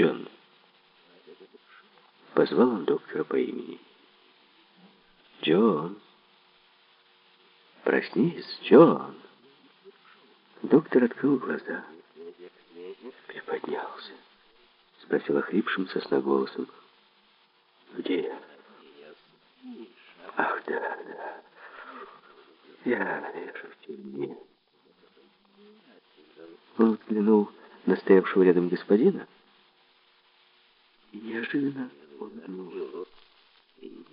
Джон!» Позвал он доктора по имени. «Джон! Проснись, Джон!» Доктор открыл глаза. Приподнялся. Спросил охрипшим сосноголосом. «Где я?» «Ах, да, да. Я, наверное, в тюрьме». Он взглянул на стоявшего рядом господина неожиданно улыбнулся.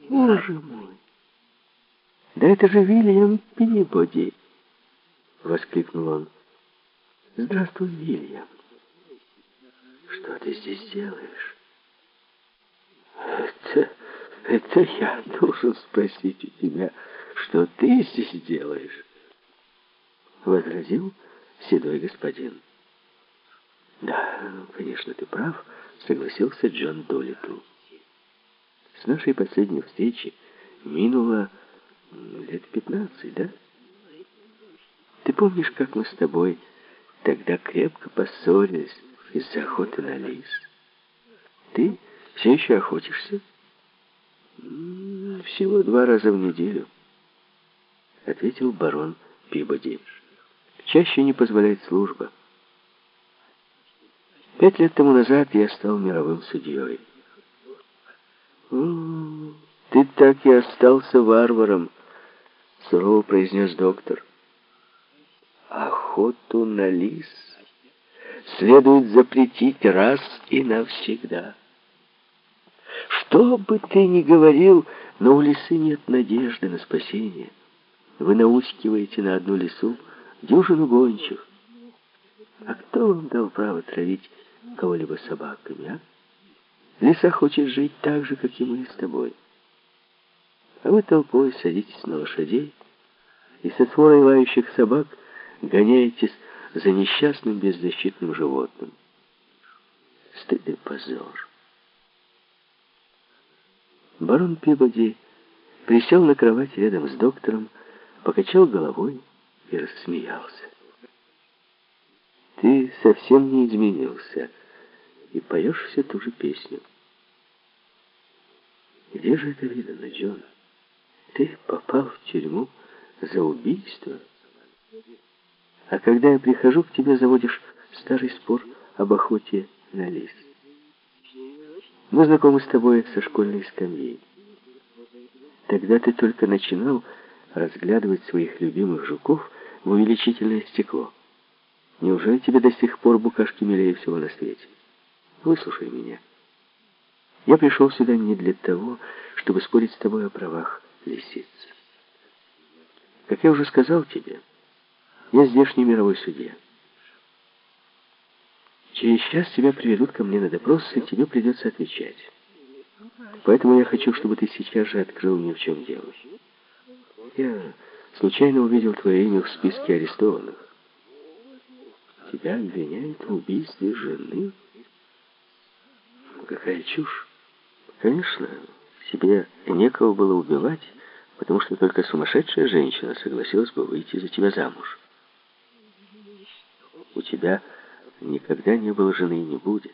«Боже мой! Да это же Вильям Пибоди!» — воскликнул он. «Здравствуй, Вильям! Что ты здесь делаешь?» «Это... это я должен спросить у тебя, что ты здесь делаешь?» — возразил седой господин. «Да, конечно, ты прав», — согласился Джон Долитл. «С нашей последней встречи минуло лет пятнадцать, да? Ты помнишь, как мы с тобой тогда крепко поссорились из-за охоты на лис? Ты все еще охотишься?» «Всего два раза в неделю», — ответил барон Пибоди. «Чаще не позволяет служба». Пять лет тому назад я стал мировым судьей. «Ты так и остался варваром», — сурово произнес доктор. «Охоту на лис следует запретить раз и навсегда. Что бы ты ни говорил, но у лисы нет надежды на спасение. Вы наускиваете на одну лису дюжину гончих. А кто вам дал право травить кого-либо собаками, а? Лиса хочет жить так же, как и мы с тобой. А вы толпой садитесь на лошадей и со сворой лающих собак гоняетесь за несчастным беззащитным животным. Стыд и позор. Барон Пибоди присел на кровать рядом с доктором, покачал головой и рассмеялся. Ты совсем не изменился и поешь все ту же песню. Где же это видно, Джон? Ты попал в тюрьму за убийство. А когда я прихожу к тебе, заводишь старый спор об охоте на лис. Мы знакомы с тобой со школьной скамьи. Тогда ты только начинал разглядывать своих любимых жуков в увеличительное стекло. Неужели тебе до сих пор букашки милее всего на свете? Выслушай меня. Я пришел сюда не для того, чтобы спорить с тобой о правах лисиц. Как я уже сказал тебе, я здешний мировой судья. Через час тебя приведут ко мне на допрос, и тебе придется отвечать. Поэтому я хочу, чтобы ты сейчас же открыл мне, в чем дело. Я случайно увидел твое имя в списке арестованных. Тебя обвиняют в убийстве жены? Какая чушь. Конечно, тебе некого было убивать, потому что только сумасшедшая женщина согласилась бы выйти за тебя замуж. У тебя никогда не было жены и не будет.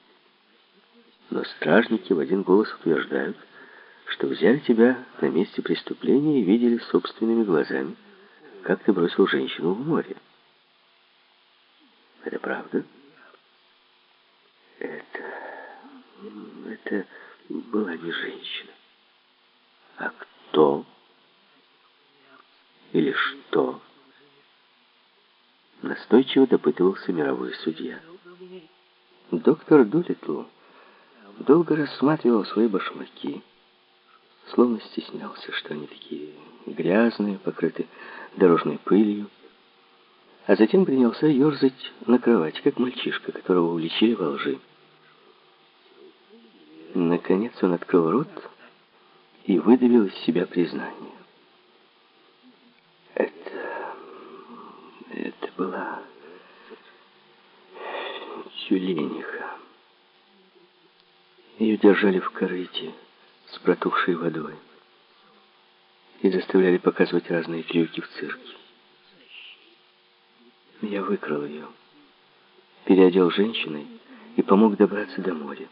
Но стражники в один голос утверждают, что взяли тебя на месте преступления и видели собственными глазами, как ты бросил женщину в море. Это правда? Это... Это была не женщина. А кто? Или что? Настойчиво допытывался мировой судья. Доктор Дулитл долго рассматривал свои башмаки, словно стеснялся, что они такие грязные, покрыты дорожной пылью, а затем принялся ерзать на кровати, как мальчишка, которого уличили во лжи. Наконец он открыл рот и выдавил из себя признание. Это... это была тюлениха. Ее держали в корыте с протухшей водой и заставляли показывать разные трюки в цирке. Я выкрал ее, переодел женщиной и помог добраться до моря.